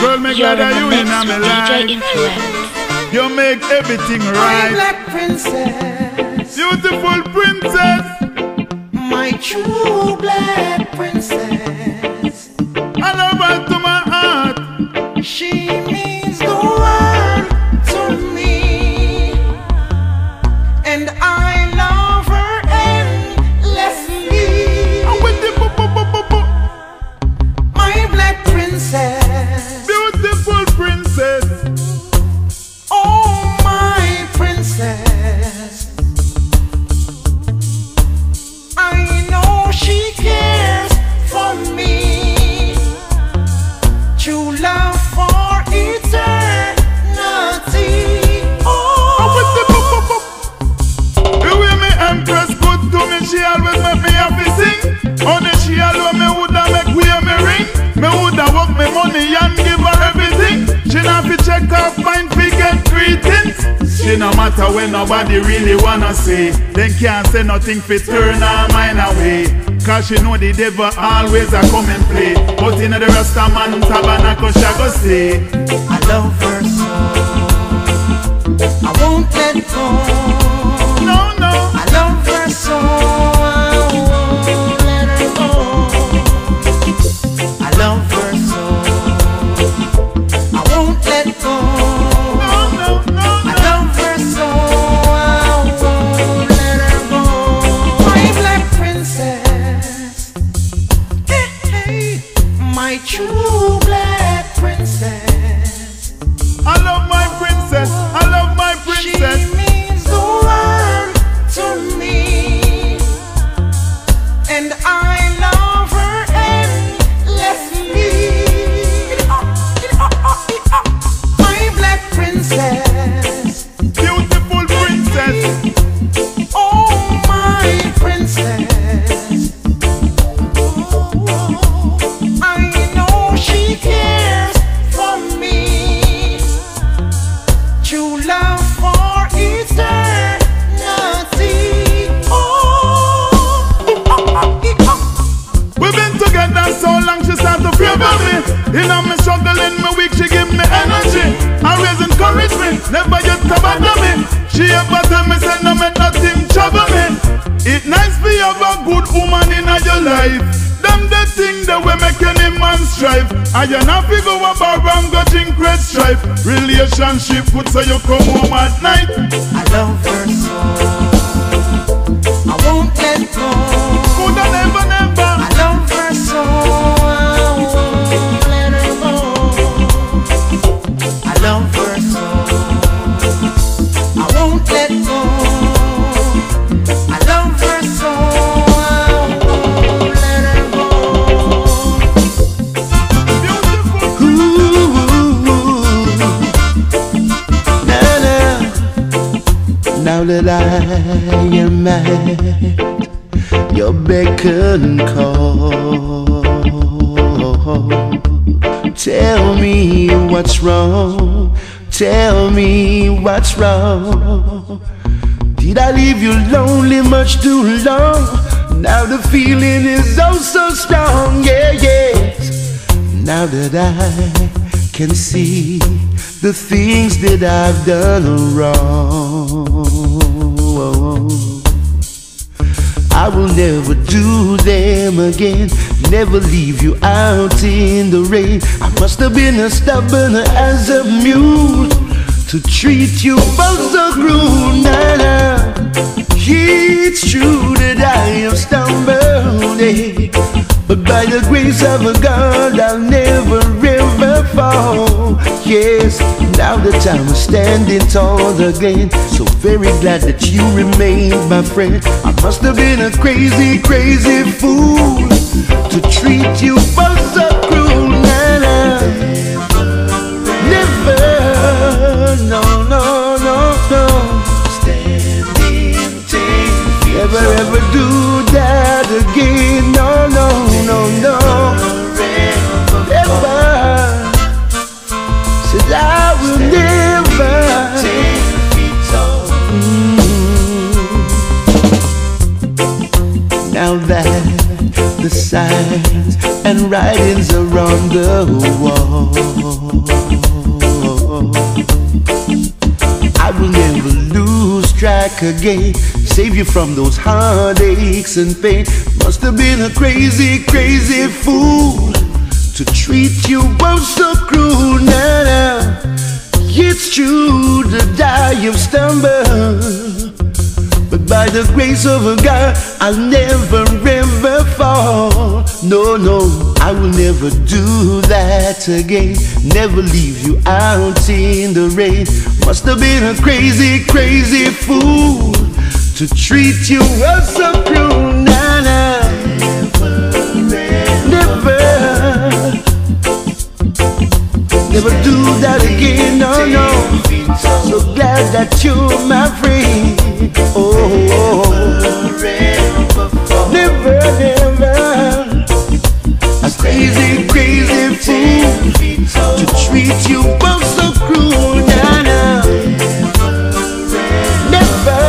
Girl, me You're glad that you in in my the mix with DJ life. Influence. You make everything My right. black princess, Beautiful princess. my true black princess. Wanna see. Then can't say nothing fi turn her mind away. Cause she know the devil always a come and play. But in the rasta man tabernacle she go stay. I love her so. I won't let go. In my week, she give me energy. Always encourage me, never to bother me. She ever tell me, say no, me nothing trouble me. It nice for you have a good woman in your life. Them the thing that we make any man strive. I you not figure about and go drink red stripe. Relationship good so you come home at night. I love her so. At your beck and call, tell me what's wrong. Tell me what's wrong. Did I leave you lonely much too long? Now the feeling is oh so strong, yeah, yes. Now that I can see the things that I've done wrong, I will never do them again. Never leave you out in the rain. I must have been as stubborn as a mule to treat you both so cruel. Nah. It's true that I have stumbled, eh, but by the grace of God, I'll never fall. Yes, now that I'm standing tall again, so very glad that you remained my friend. I must have been a crazy, crazy fool to treat you both so cruel. Nah, nah. Never, no, no, no, no. Never ever do that again. No, no, no, no. Mm. writings around the signs and fall. I will never lose track again. Save you from those heartaches and pain. Must have been a crazy, crazy fool to treat you both so cruel. Now, it's true that I have stumbled. By the grace of a God, I'll never ever fall. No, no, I will never do that again. Never leave you out in the rain. Must have been a crazy, crazy fool to treat you so cruel. Nah, nah. Never, never do that again. No, no. So glad that you're my friend. Oh, never, never. A crazy, crazy fool to treat you both so cruel. Nah, nah. Never,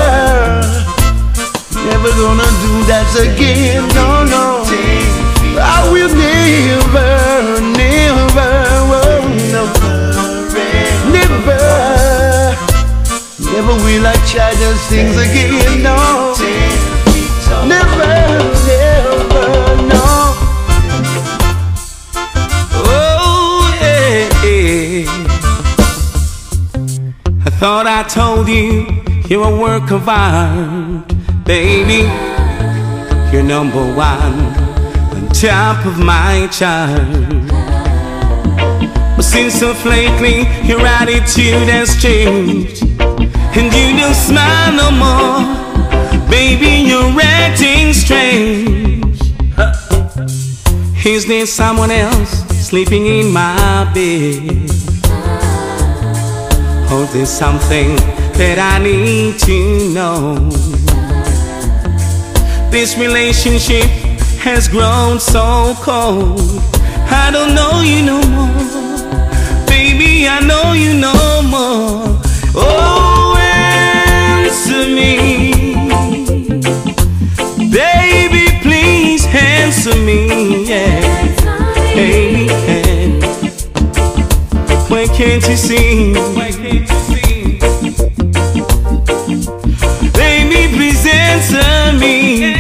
never gonna do that again. No, no. I will never, never will I try those things again. No, never, never, no. Oh, yeah, yeah. I thought I told you you're a work of art, baby. You're number one, on top of my chart. But since of lately, your attitude has changed, and you don't smile no more. Baby, you're acting strange. Is there someone else sleeping in my bed? Or there's something that I need to know? This relationship has grown so cold. I don't know you no more. Baby, I know you no more. Oh, answer me. Baby, please answer me. Yeah. You see? Why can't you see? Baby, please answer me.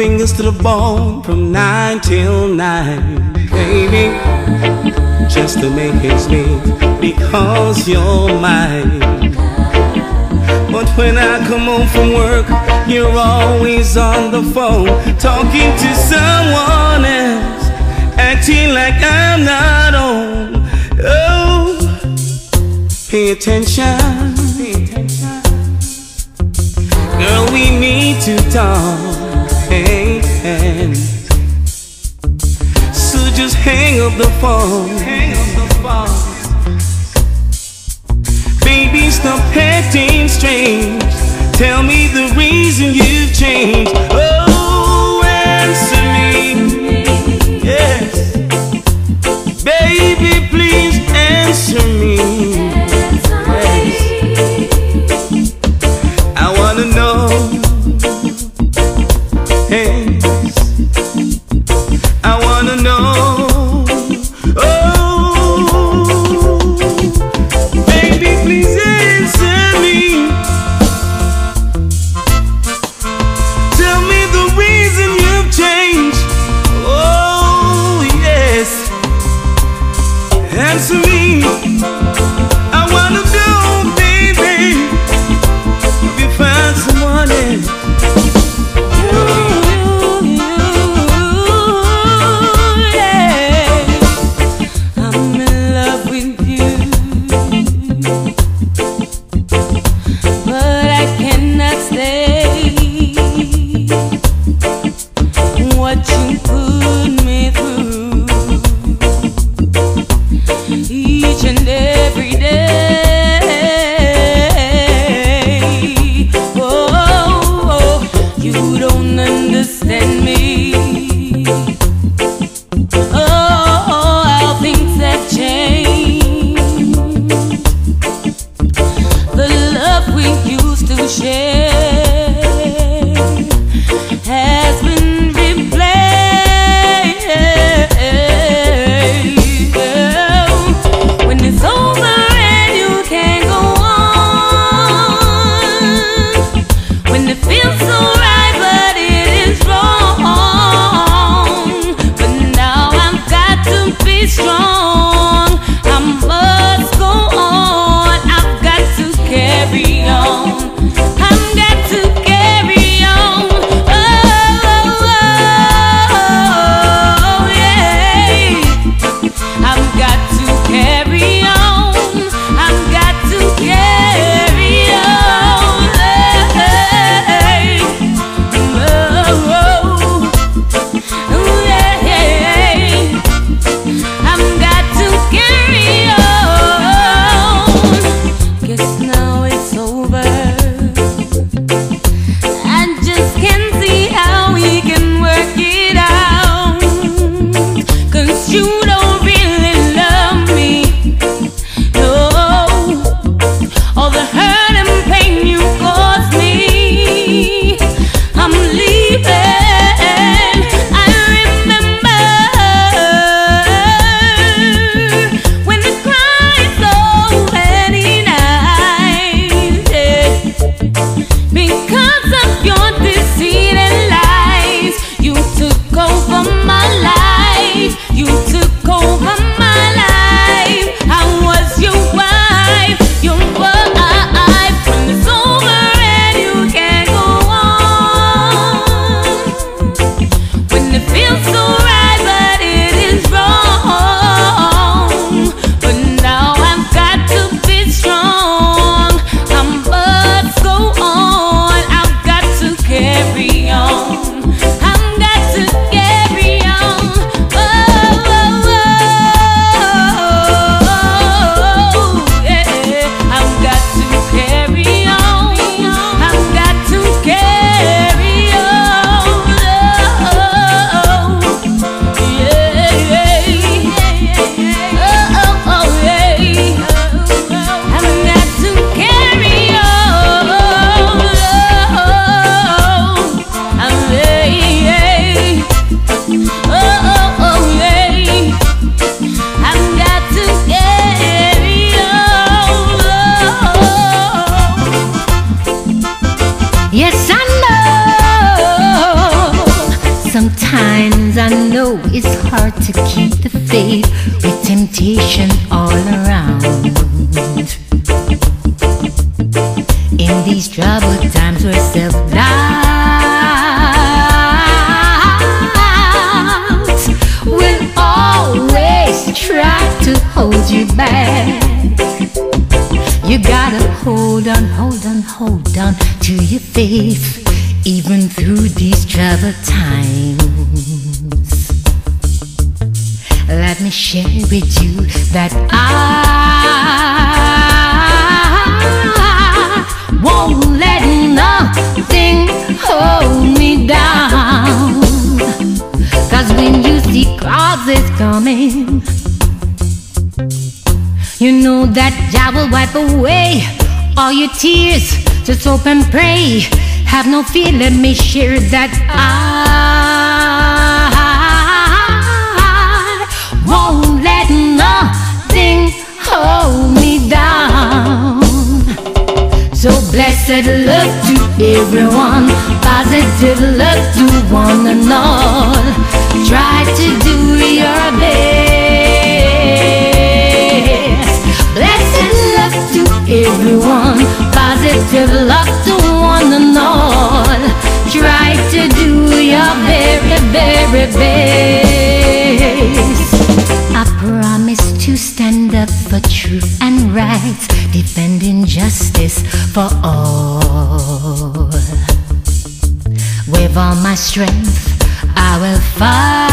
Fingers to the bone from nine till nine, baby. Just to make ends meet because you're mine. But when I come home from work, you're always on the phone, talking to someone else, acting like I'm not home. Oh, pay attention. Girl, we need to talk. Hey, and so just hang up the phone. Hang up the phone. Baby, stop acting strange. Tell me the reason you've changed. Oh, answer me. Yes. Baby, please answer me. And pray. Have no fear, let me share that I won't let nothing hold me down. So blessed love to everyone, positive love to one and all. Try to do your best. Blessed love to everyone positive love to one and all. Try to do your very, very best. I promise to stand up for truth and rights, defending justice for all. With all my strength, I will fight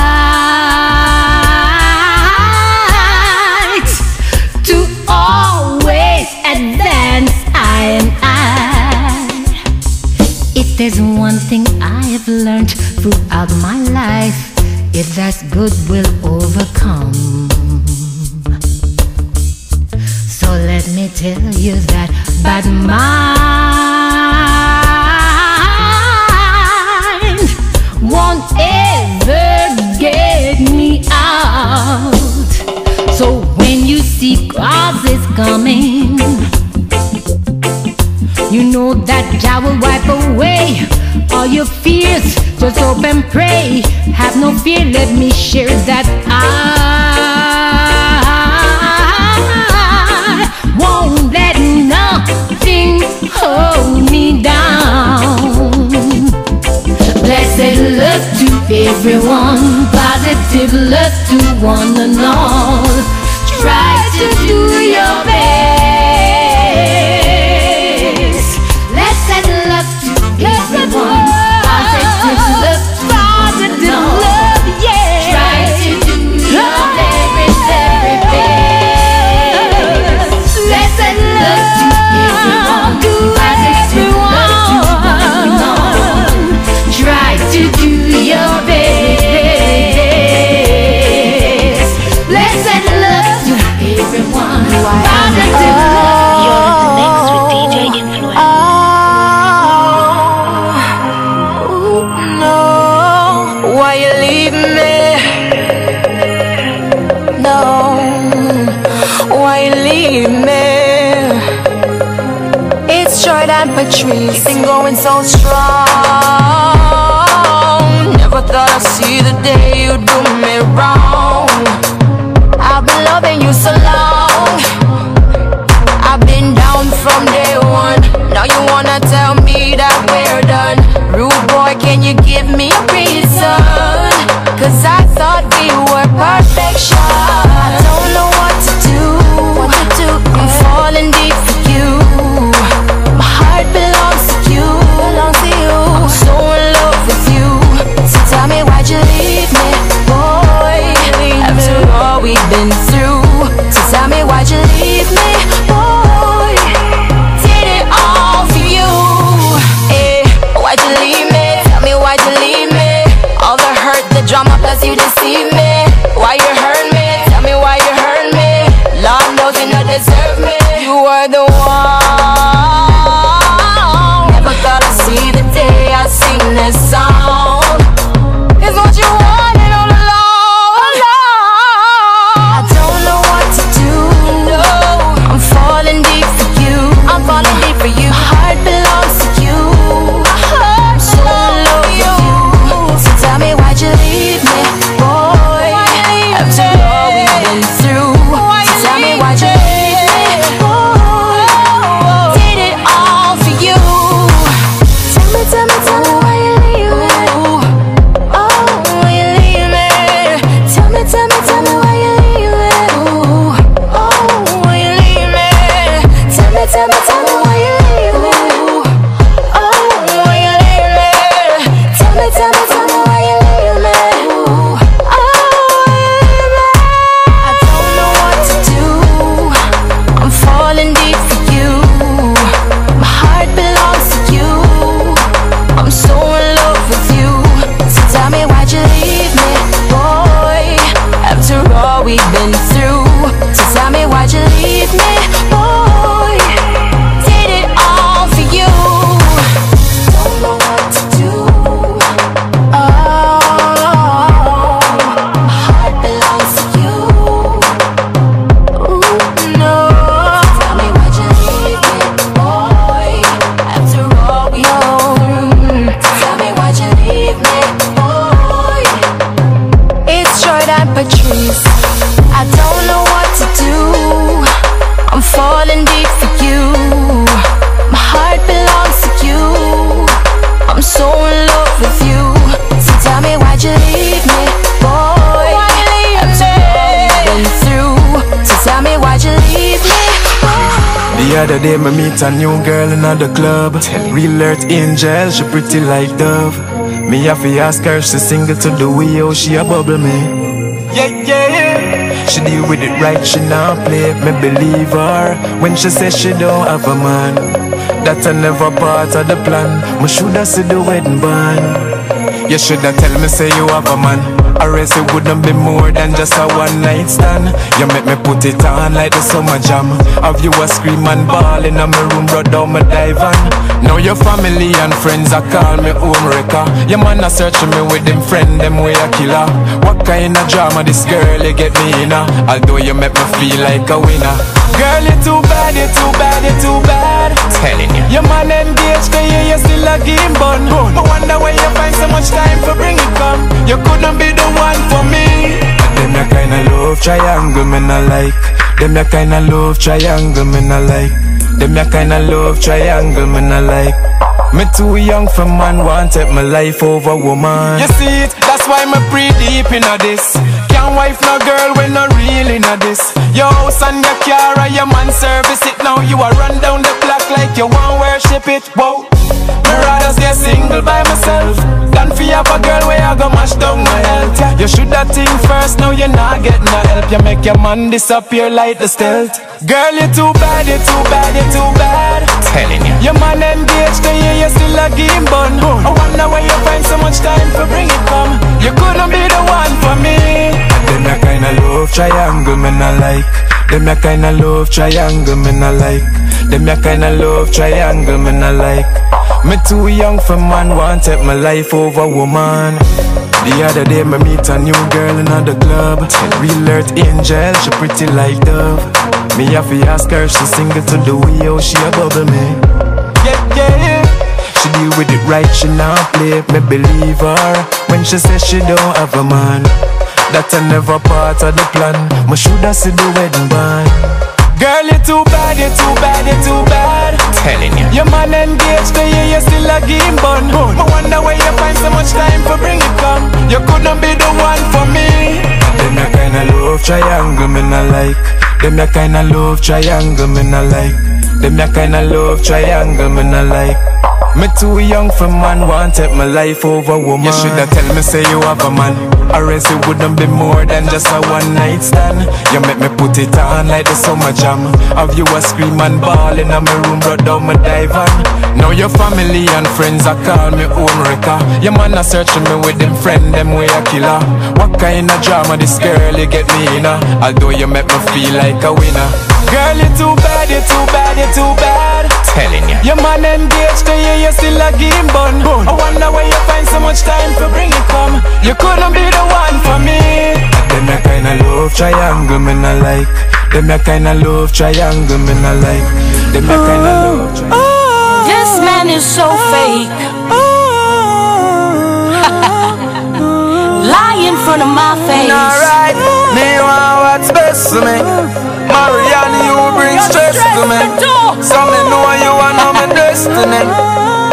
I've learned throughout my life is that good will overcome. So let me tell you that, but mind won't ever get me out. So when you see causes coming, know that Jah will wipe away all your fears. Just hope and pray. Have no fear. Let me share that I won't let nothing hold me down. Blessed love to everyone. Positive love to one and all. Try to do your trees. Keep been going so strong. Never thought I'd see the day you do me wrong. I've been loving you so long. Yesterday me meet a new girl in the club. Real earth angel, she pretty like dove. Me have to ask her, she single to the wheel, she a bubble me. Yeah, yeah, yeah. She deal with it right, she not play. Me believe her. When she says she don't have a man That a never part of the plan. Me shoulda see the wedding band. You shoulda tell me say you have a man. I else it wouldn't be more than just a one night stand. You make me put it on like the summer jam. Have you a scream and ball in my room, brought down my divan Now your family and friends are call me home wrecker Your man a searching me with them friend, them way a killer. What kind of drama this girl you get me in a? Although you make me feel like a winner. Girl, you too bad, you too bad, you too bad. Telling you. Your man engaged, cause you, you still a game bun. I wonder where you find so much time for bring it come. You couldn't be the one for me. Them your kind of love triangle, me not like. Them your kind of love triangle, me not like. Them your kind of love triangle, me not like. Me too young for man, want take my life over woman. You see it, that's why me pre deep inna this. Can't wife no girl when no real inna this. Your house and your car and your man service it now. You a run down the block like you want worship it. Whoa, me rather stay single by myself than fi have a girl where I go mash down my health. Yeah. You should have think first, now you not getting no help. You make your man disappear like the stealth. Girl, you're too bad, You're too bad, You're too bad. Telling you. Your man engaged, cause you, you still a game bun. I wonder where you find so much time for bring it come. You couldn't be the one for me. Them your kind of love triangle, me not like. Them your kind of love triangle, me not like. Them your kind of love triangle, me not like. Me too young for man, want take my life over woman. The other day me meet a new girl in the club. Real earth angel, she pretty like dove. Me have to ask her she single to the how she a bubble me. Yeah, yeah, yeah. She deal with it right, she not play. Me believe her When she says she don't have a man. That I never part of the plan. Me shoulda see the wedding band Girl, you're too bad, you're too bad, you're too bad Telling you. your man engaged, cause you, you still a game bun. I wonder where you find so much time for bring it come. You couldn't be the one for me. Them your kind of love triangle, me not like. Them your kind of love triangle, me not like. Them your kind of love triangle, me not like. Me too young for man, want take my life over woman. You shoulda tell me say you have a man, or else it wouldn't be more than just a one night stand. You make me put it on like the summer jam. Have you a scream and ball in my room, brought down my divan. Now your family and friends are call me home wrecker. Your man a searching me with them friend, them way a killer. What kind of drama this girl you get me in? a? Although you make me feel like a winner. Girl, you too bad, you too bad, you too bad. Telling you. Your man engaged to you, you still a game bun. I wonder where you find so much time to bring it come. You couldn't be the one for me. Them your kind of love triangle, me not like. Them your kind of love triangle, me not like. Them your kind of love triangle. This man is so fake. Lie in front of my face. Alright, me want what's best to me. Marianne, you bring stress to me. So me know you are know my destiny.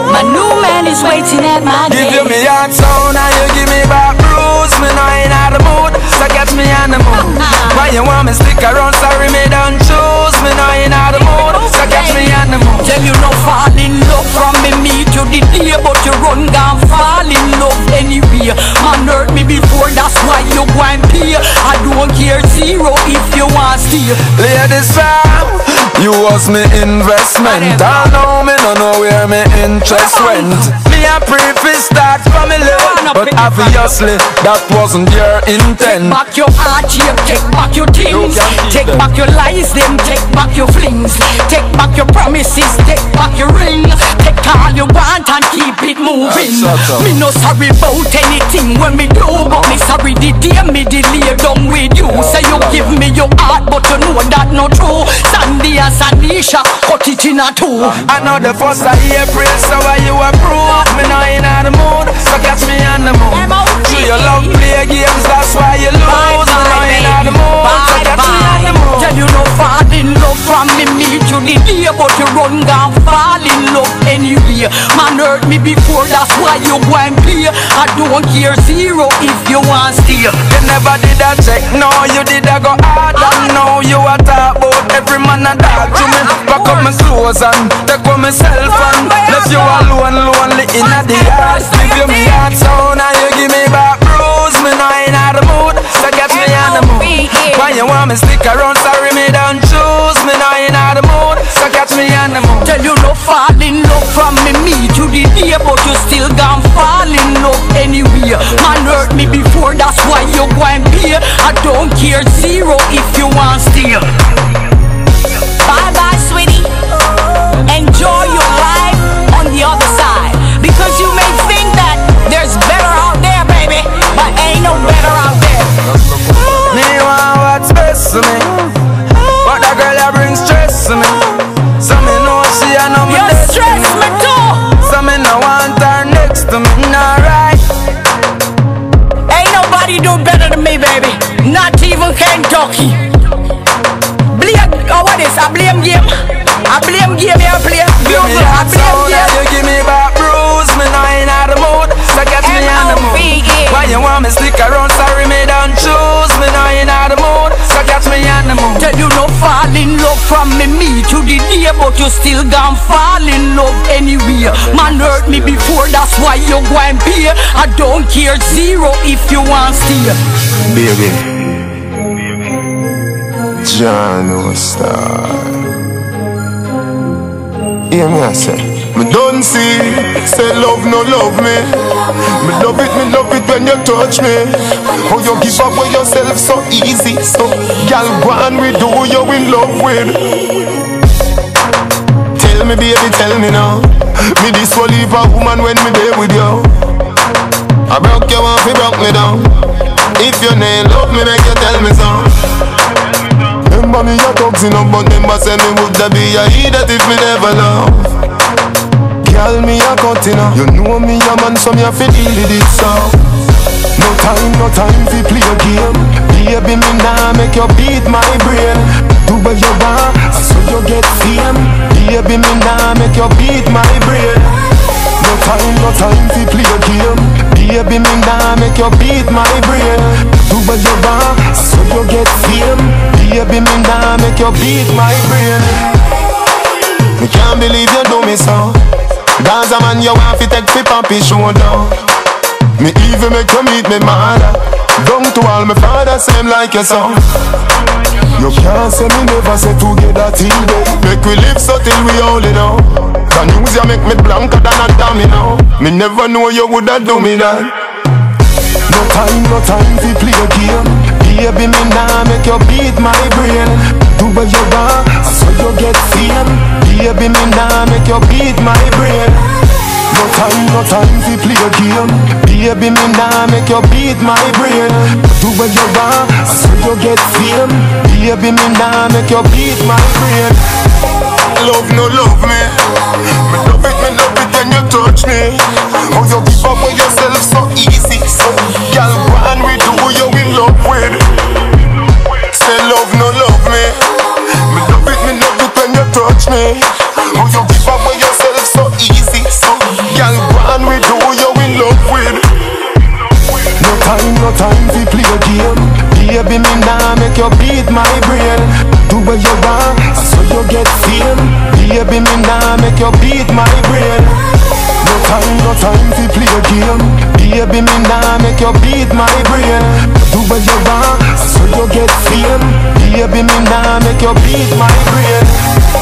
My new man is waiting at my gate. Give you me hot sound and you give me back bruise. Me know in the mood, so catch me on the mood. Why you want me stick around? Sorry, me don't choose. Me know in the mood, so catch me mood. Tell you no fall in love from me meet you the day But you run down fall in love anyway. Man hurt me before that's why you go and pay I don't care zero if you want stay Ladies, fam, you was me investment. I know me no know where me interest went. Me a preface start from me love, but obviously that wasn't your intent. Take back your heart, take back your things. Take back your lies, then take back your flings. Take back your promises, take back your ring Take all you want and keep it moving. Me no sorry about anything when me do But me sorry the day me delay done with you Say you give me your heart but you know that not true Sandy and Sandisha cut it in a two I know the first of April, so why you approve? Me not in the mood, so catch me on the mood. Do you love play games? That's why you lose. Me not in the mood, so catch me on the mood. Tell you no fall in love from me meet you the day But you run down fall in love anyway. Man hurt me before that's why you go and pay I don't care zero if you want stay. You never did a check, no, you did a go hard And ah. now you a talk about every man a dog to me. Ah. Pack up my clothes and take out my cell ah, phone. Left you alone, lonely in the yard. Give you me heart sound and you give me back bruise. Me not in the mood, Why you want me stick around, sorry me don't choose. Me not in the mood, so catch me on the mood Tell you no fall in love from me. Meet you the day But you still gone fall in love anyway Man hurt me before that's why you and pay. I don't care zero if you want stay blame game. I blame game, yeah, play. Give me I that sound blame and game. you give me back bruise. Me now in the mood. So get me on the mood. M.O.V.E.. Why you want me stick around? Sorry me don't choose. Me now in the mood. So get me on the mood. Tell you no fall in love from me, me to the day But you still gone fall in love anyway. Man hurt me before, that's why you go and pay I don't care zero if you want stay. Baby John Star Hear me I say. Me don't see Say love no love me. Me love it, me love it when you touch me. How you give up with yourself so easy. So Girl, go on with who you in love with. Tell me baby, tell me now. Me this will leave a woman when me there with you. I broke you off, you broke me down. If you ain't love me, make you tell me so Remember me a thugs up, but remember say me woulda be a idiot if me never love. Girl, me a cutting You know me a man, so me a fi deal with it so. No time, no time fi play a game. Baby, me nah make you beat my brain. Do what you want, so you get fame. Baby, me nah make you beat my brain. No time, no time fi play a game. Baby, me nah make you beat my brain. Do what you want, so you get fame Baby, me nah make you beat my brain. Me can't believe you do me so. Gaza man, you want fi take fi papi shoulder. Me even make you meet me mother. Down to all my father, same like your son. You can't say me never say together till day Make we live so till we only know. The news ya make me blanker than a now Me never know you woulda do me that. No time, no time to play a game Baby, me nah make you beat my brain. Do what you want, so you get fame Baby, me nah make you beat my brain. No time, no time to play a game. Baby, me nah make you beat my brain. Do what you want, so you get fame Baby, me nah make you beat my brain. Love no love me. Me love it, me love it when you touch me. How you give up on yourself so easy? So, girl, go on with who you in love me How you give up on yourself so easy? So, girl, go on with who you in love with. No time, no time to play a game. Baby, me nah make you beat my brain. Do what you want, so you get fame. Baby, me nah make you beat my brain. No time, no time to play a game. Baby, me nah make you beat my brain. Do what you want, so you get fame. Baby, me nah make you beat my brain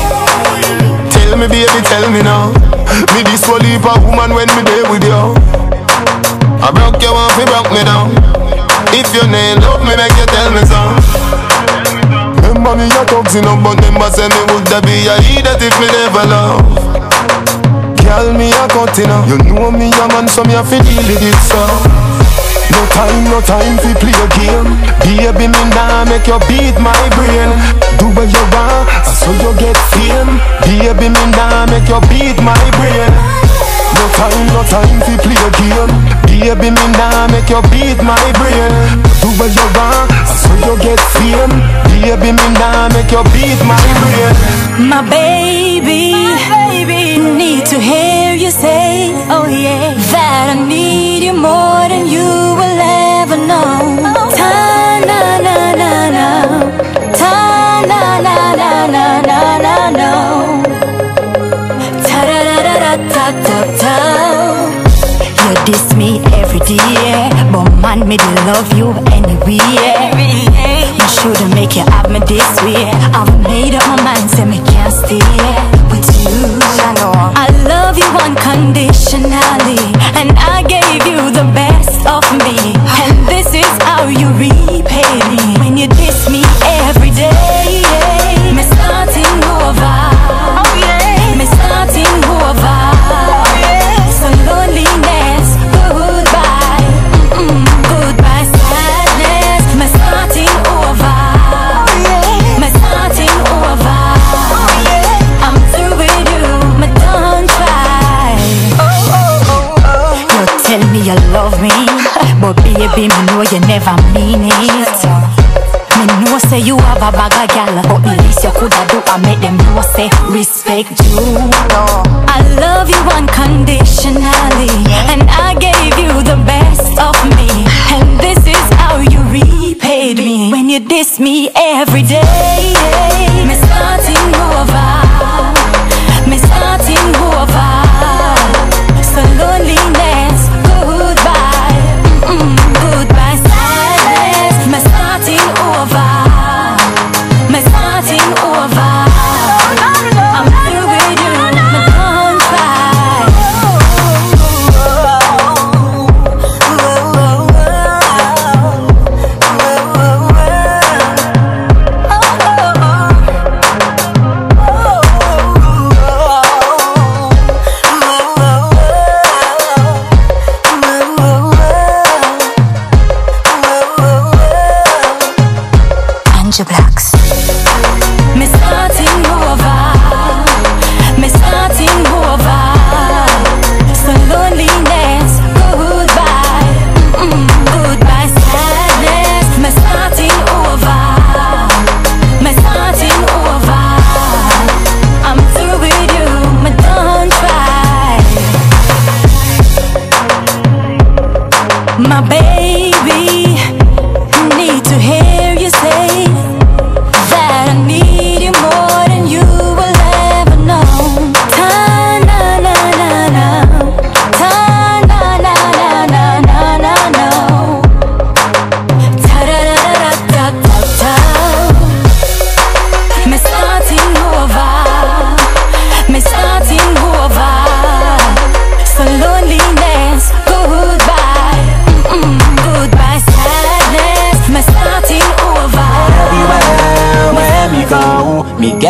Tell me baby, tell me now. Me this will leave a woman when me there with you. I broke you off, you broke me down. If you ain't love me, make you tell me so Remember me a thugs up, but remember say me woulda be a idiot if me never love. Girl, me a cutting You know me a man, so me a fi deal with it so no time, no time fi play a game. Baby, me nah make you beat my brain. Do what you want, so you get fame Baby, me nah make you beat my brain. No time, no time fi play a game. Baby, me nah make you beat my brain. Do what you want, so you get fame Baby, me nah make you beat my brain. My baby, my baby, need to hear you say, oh yeah, that I need you more than you diss me every day, but man, me they love you anyway. Me shouldn't make you have me this way. I've made up my mind, say me can't stay with you. I love you unconditionally, you never mean it. Me know say you have a bag of gal, oh, but the least you coulda do I make them know say respect you.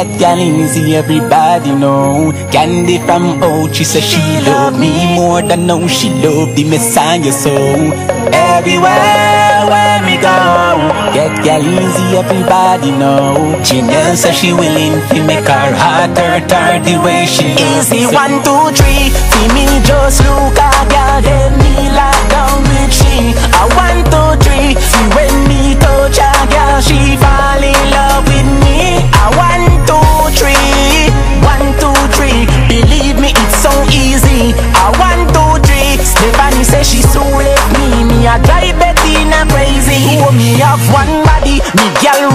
Get gal easy, everybody know. Candy from out, she said she love me more than know she love the Messiah so. Everywhere where me go, get gal easy, everybody know. Janelle say she willing to make her heart hurt her the way she Easy one, two, three. See me just look a girl, then me lock down with she. A one, two, three. See when me touch a girl, she fall in love with me. A one, easy. A one, two, three. Stephanie say she so left me. Me a drive Bettina crazy. Oh, me have one body. Me girl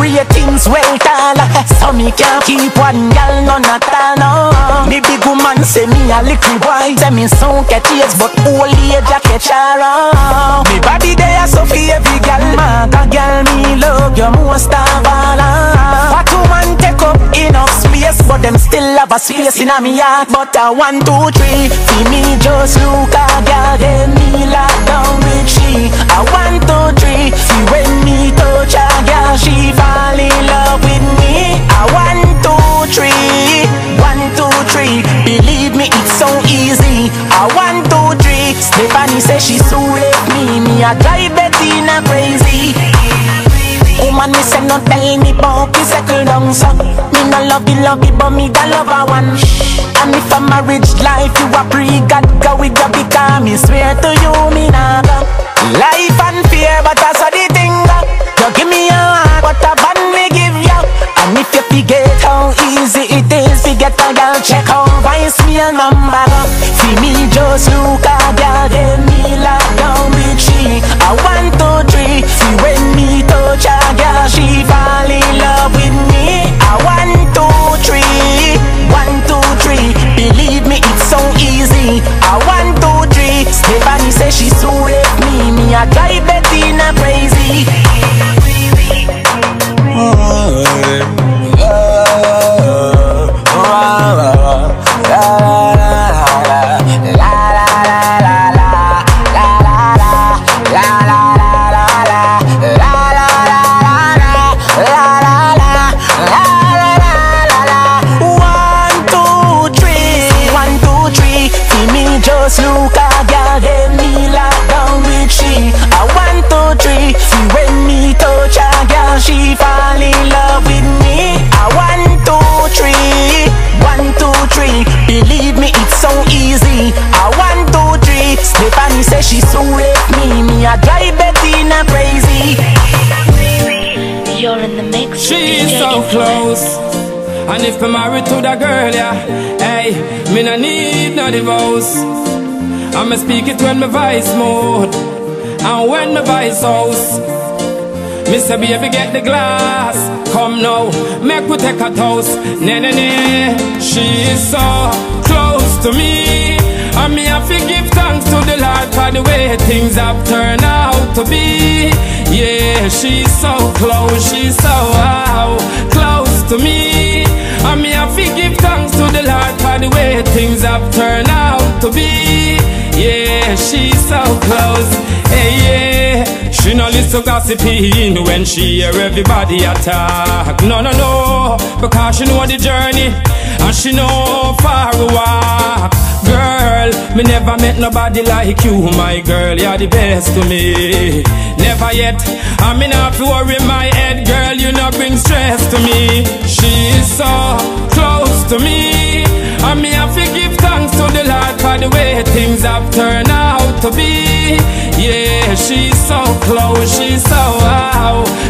ratings well tall. So me can't keep one girl none at all. No. Me big woman say me a little boy. Say me so catch age, but old age a catch her. Me body there so for every girl. Man, a girl me love you most of all. What woman take up enough space, but them still have a space in a me heart. But a one, two, three, see me just look a girl, then me lock down with she. A one, two, three, see when me touch a girl, she fall in love with me. A one, two, three, one, two, three. Believe me, it's so easy. A one, two, three. Stephanie say she so left me. Me a drive Bettina crazy. Woman, me say no tell me about the settle down so Me no love you, love you, but me da love a one And if a marriage life you a pre God go with you because me swear to you me nah Life but that's how the thing You give me a heart but a band me give you And if you forget how easy it is to get a girl check out voice me a number See me just look a girl then me lock down with she I one two three. See when me touch a girl she fall in love with me. I one two three. One two three. Believe me it's so easy. I one two three. Stephanie say she so left me. Me a drive Bettina crazy that girl, yeah, hey, me no need no divorce. I'ma speak it when me vice mode, and when me vice house. Mr. Baby, get the glass. Come now, make we take a toast. Nay, nay, nay. She is so close to me. And me have to give thanks to the Lord for the way things have turned out to be. Yeah, she's so close, she's so wow, close to me. And me have to give thanks to the Lord for the way things have turned out to be. Yeah, she's so close. Hey, yeah. She no listen gossiping when she hear everybody attack. No, no, no, because she know the journey and she know far walk. Girl, me never met nobody like you, my girl. You're the best to me. Never yet. I mean, not to worry my head, girl. You not bring stress to me. She's so close to me. And me have to give thanks to the Lord for the way things have turned out to be. Yeah, she's so close, she's so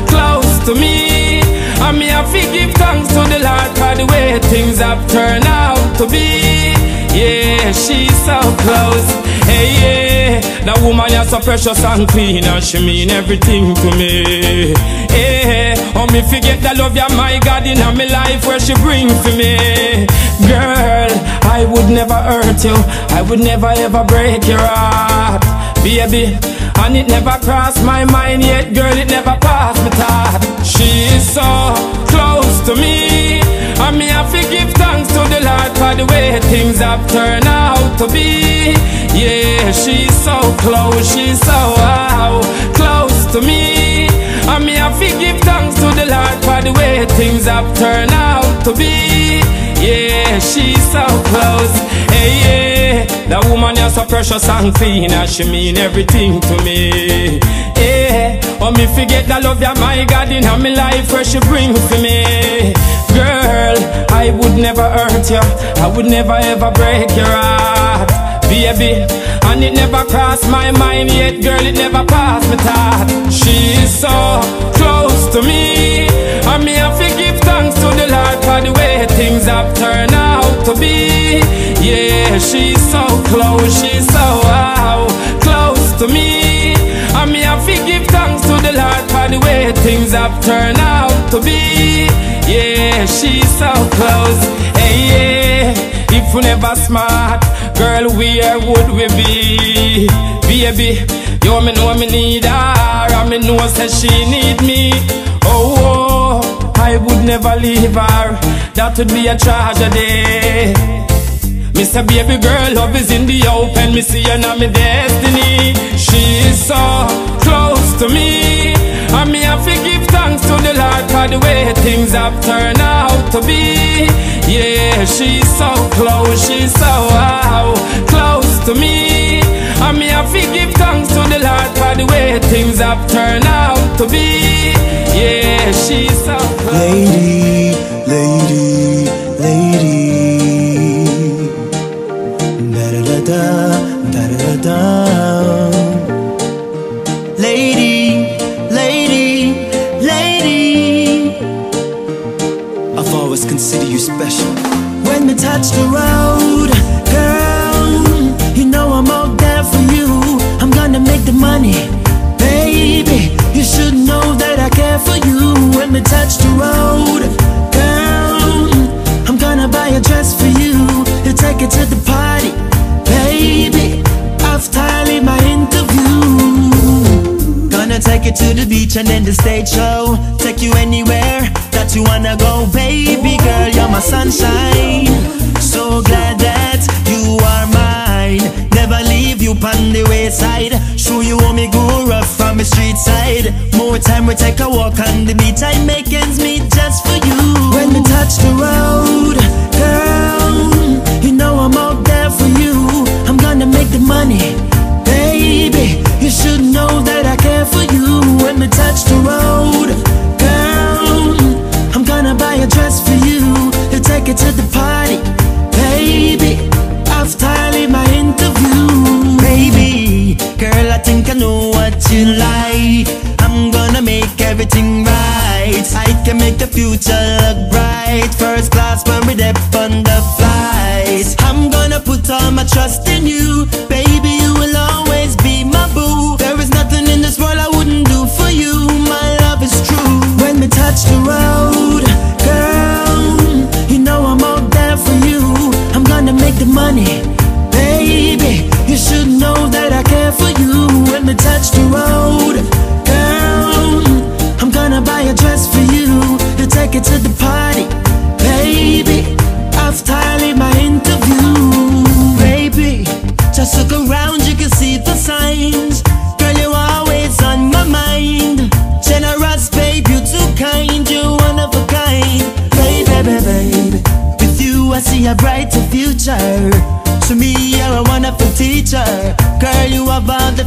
close to me. And me have to give thanks to the Lord for the way things have turned out to be. Yeah, she's so close. Hey, yeah, that woman is so precious and clean, and she mean everything to me. Hey, oh me forget the love ya my God in my life where she bring for me. Girl, I would never hurt you, I would never ever break your heart, baby. And it never crossed my mind yet, girl, it never passed my thought. She's so close to me. And me give thanks the for the way things have turned out to be. Yeah, she's so close, she's so wow, close to me. And me have to give thanks to the Lord for the way things have turned out to be. Yeah, she's so close. Hey, yeah, that woman is so precious and clean, and she mean everything to me. Oh me forget the love ya my God in my life where she bring for me. Girl, I would never hurt you, I would never ever break your heart, baby. And it never crossed my mind yet, girl, it never passed me thought. She's so close to me, and me have to give thanks to the Lord for the way things have turned out to be. Yeah, she's so close, she's so wow, close to me. And me have to give thanks the way things have turned out to be. Yeah, she's so close. Hey, yeah. If we never smart, girl, where would we be? Baby, you me know me need her, and me know say she need me. Oh, oh, I would never leave her. That would be a tragedy. Mr. baby girl, love is in the open. Me see her now me destiny. She's so close to me, and me have to give thanks to the Lord for the way things have turned out to be. Yeah, she's so close, she's so wow, close to me. And me have to give thanks to the Lord for the way things have turned out to be. Yeah, she's so close. Lady, lady. Touch the road, girl, you know I'm out there for you. I'm gonna make the money, baby. You should know that I care for you. When we touch the road, girl, I'm gonna buy a dress for you. You take it to the party, baby. After I leave my interview, gonna take you to the beach and then the stage show. Take you anywhere that you wanna go, baby girl. You're my sunshine. So glad that you are mine. Never leave you on the wayside. Show you how me go rough from the street side. More time we take a walk on the beach. I make ends meet just for you. When we touch the road, light I'm gonna make everything right. I can make the future look bright. First class a brighter future. To me, you're a wonderful teacher. Girl, you are bound to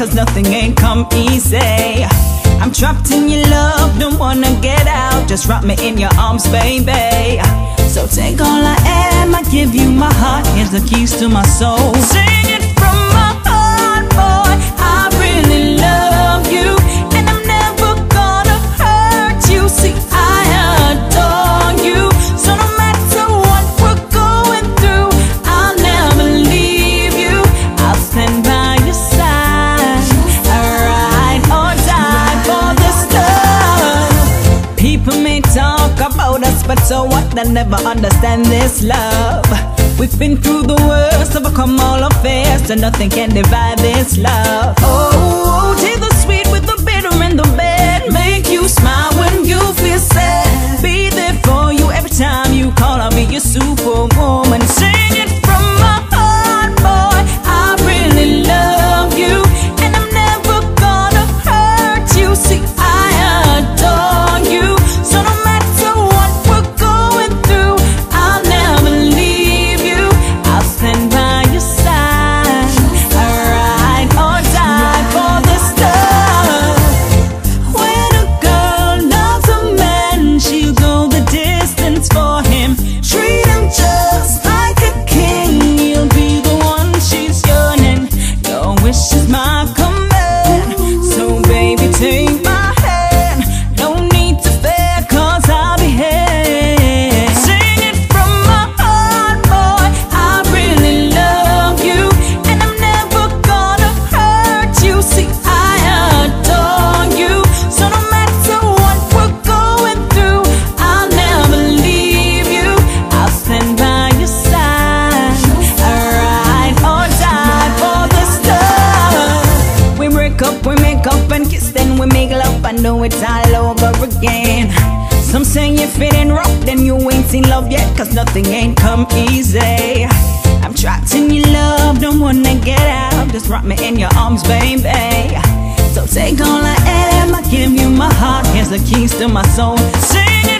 cause nothing ain't come easy. I'm trapped in your love, don't wanna get out. Just wrap me in your arms, baby. So take all I am, I give you my heart. Here's the keys to my soul. Sing it. But so what, I never understand this love. We've been through the worst, overcome all our fears So nothing can divide this love. Oh, take the sweet with the bitter and the bad. Make you smile when you feel sad. Be there for you every time you call, I'll be your super me in your arms, baby. So take all I am, I give you my heart. Here's the keys to my soul. Sing it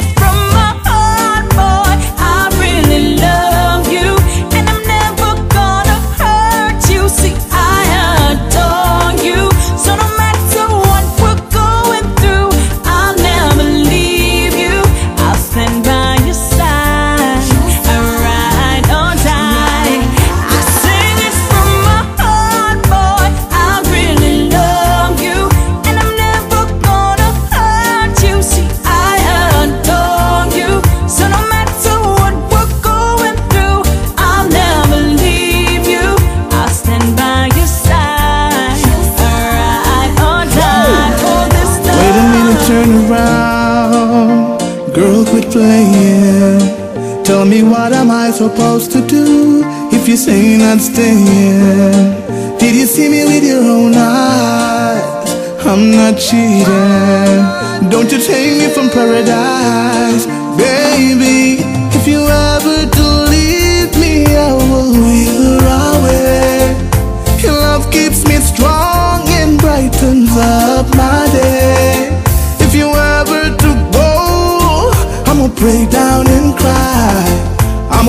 supposed to do if you say not staying? Did you see me with your own eyes? I'm not cheating. Don't you take me from paradise?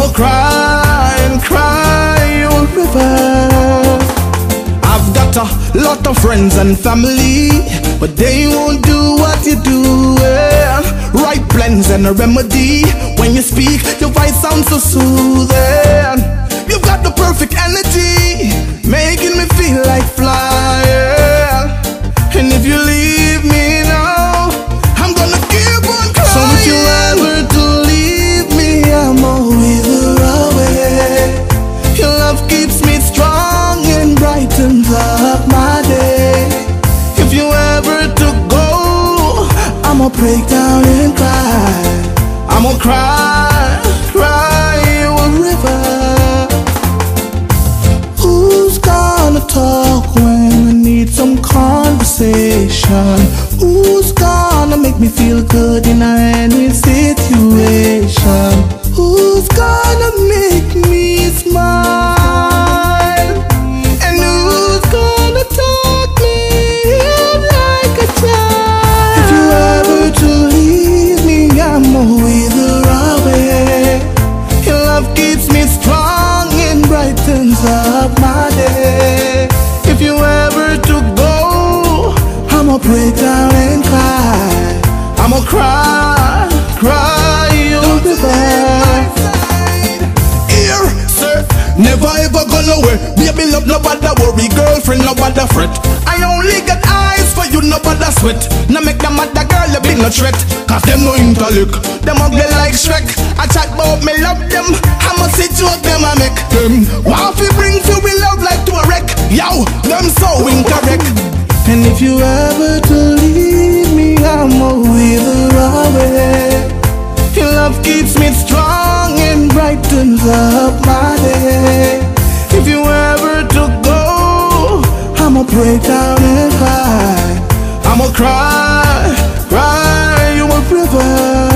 will cry and cry on river. I've got a lot of friends and family, but they won't do what you do. Right blends and a remedy. When you speak, your voice sounds so soothing. You've got the perfect energy, making me feel like flying. break down. threat, cause them no intellect, Them ugly like Shrek. I chat bout me love them. How much it to them I make them. What we bring to we love like to a wreck? Yo, them so incorrect. And if you ever to leave me, I'm always away. Your love keeps me strong and brightens up my day. If you ever to go, I'ma break down and cry. I'ma cry river.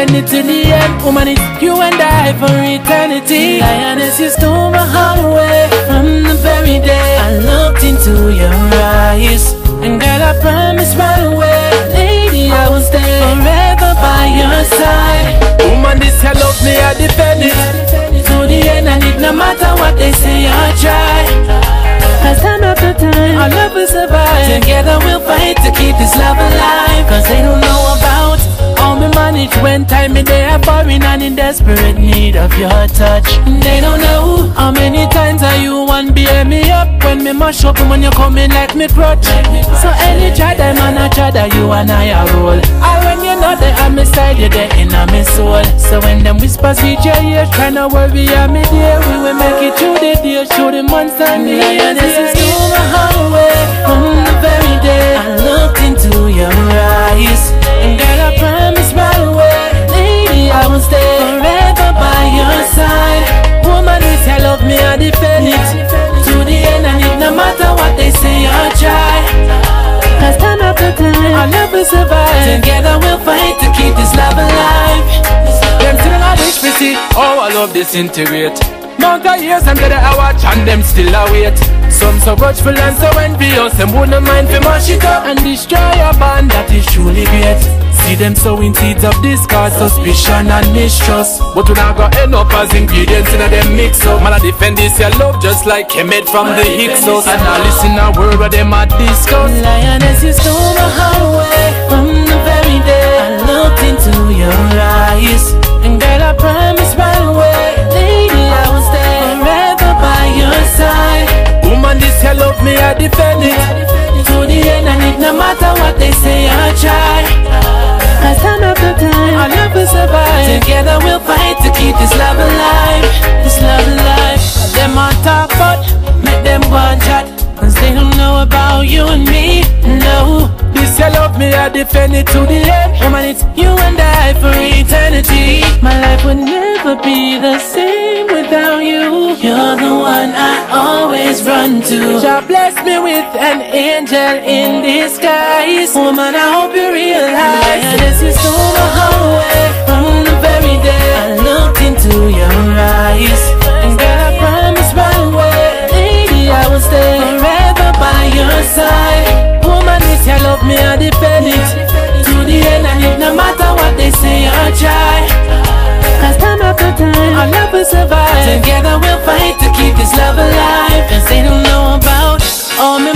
I defend it to the end. Woman, it's you and I for eternity. Lioness, you stole my heart away from the very day I looked into your eyes. And girl, I promise right away, lady, I will stay forever by your side. Woman, this your love me, I defend it to the end. And it no matter what they say, I try. Cause time after time, our love will survive. Together we'll fight when time in they are foreign and in desperate need of your touch. They don't know how many times are you one bear me up when me mash up and when you come in like me crutch. So any try them and I try that you and I are roll. I when you know that I'm beside you, there in a me soul. So when them whispers reach your ears, tryna worry I'm me there, we will make it through the day, through the months and the years. This is too my away from the very day I looked into your eyes. And girl, I promise right away, I will stay forever by your side. Woman, if you love me, I defend it to the end, and it no matter what they say, I try. Cause time after time, our love will survive. Together we'll fight to keep this love alive. Them still I wish we see, oh, I love disintegrate. Mount of years and better I watch and them still await. Some so grudgeful and so envious, them wouldn't mind to mash it up and destroy a band that is truly great. See them sowing seeds of discord, suspicion and mistrust. But we not got end up as ingredients in a them mix up. Man, I defend this your love just like Kemet from the Hyksos. And I listen a word where them a discuss. Lioness, you stole my heart away from the very day I looked into your eyes. And girl, I promise right away, lady, I will stay forever by your side. Woman, this your love me, I defend it to the end, and it no matter what they say, I try. Cause time after time, love will survive. Together we'll fight to keep this love alive. This love alive. Them on talk, but make them go and chat. Cause they don't know about you and me. No, this your love me, I defend it to the end. Woman, it's you and I for eternity. My life would never be the same without you. You're the one I always run to. God bless me with an angel in disguise. Woman, I hope you realize this is stole my heart away from the very day I looked into your eyes. And girl, I promise right away, lady, I will stay forever by your side. Woman, if you love me, I defend it to the end, and it no matter what they say, I try. Cause time after time, our love will survive. Together we'll fight to keep this love alive. Cause they don't know about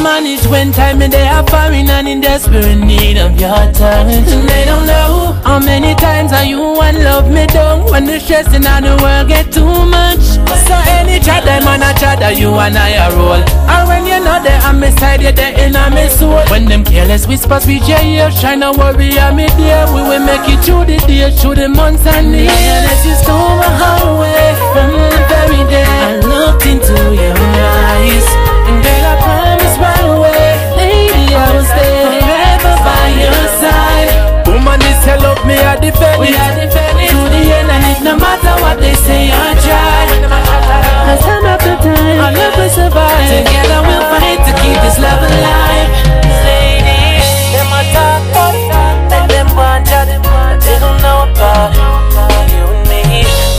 manage when time and they are foreign and in desperate need of your touch. And they don't know how many times are you and love me down when the stressing on the world get too much. So any chat them and I chat that you and I are roll. And when you're not there, I'm beside you there in a me soul. When them careless whispers reach your ears, trying to worry I'm me there. We will make it through the day, through the months and years. As you stole my heart away from the very day I looked into your eyes. You love me, I defend it. We are defending to the end, and it no matter what they say, I try. Cause time after time, our love will survive. Together we'll fight to keep this love alive. Ladies, them a talk, but let them want ya. They don't know about you and me.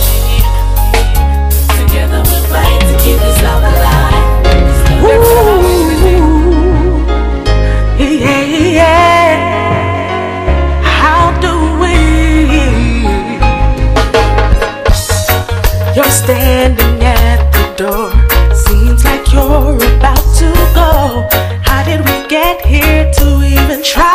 standing at the door. Seems like you're about to go. How did we get here to even try?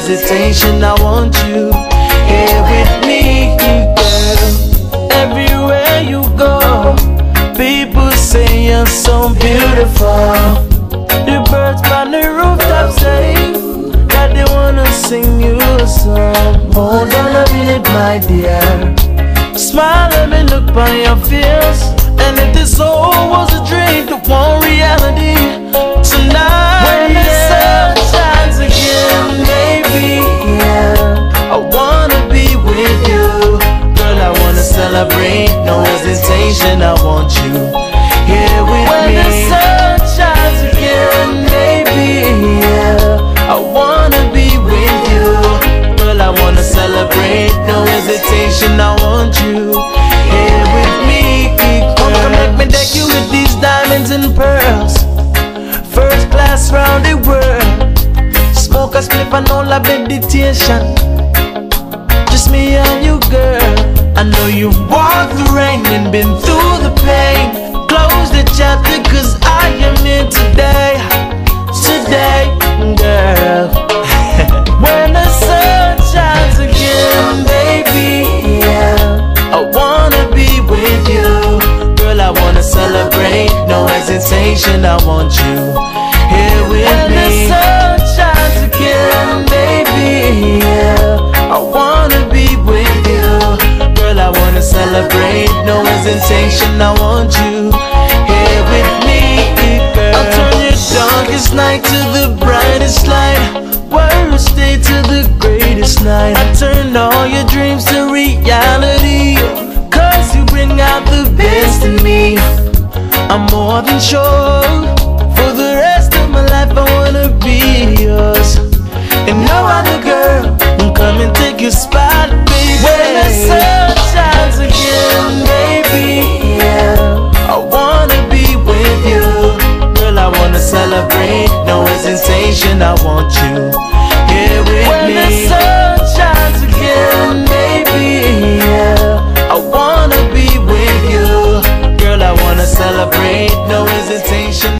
hesitation, I want you here with me, girl. Everywhere you go, people say you're so beautiful. The birds by the rooftop say that they wanna sing you a song. Hold on a minute, my dear. Smile, let me look by your fears. And if this all was a dream, the one reality. celebrate, no hesitation. I want you here with when me. When the sun shines again, baby, yeah, I wanna be with you. girl. I wanna celebrate, no hesitation. I want you here with me. Come, Come make me deck you with these diamonds and pearls. First class round the world. Smoke a spliff and all our meditation. Just me and you, girl know you've walked the rain and been through the pain. Close the chapter cause I am in today. Today, girl. When the sun shines again, baby, yeah. I wanna be with you. Girl, I wanna celebrate, no hesitation, I want you. Celebrate, no hesitation, I want you here with me, girl. I'll turn your darkest night to the brightest light. Worst day to the greatest night. I turn all your dreams to reality. Cause you bring out the best in me. I'm more than sure. Hesitation, I want you here with when me. When the sun shines again, baby, yeah. I wanna be with you. Girl, I wanna celebrate, no hesitation.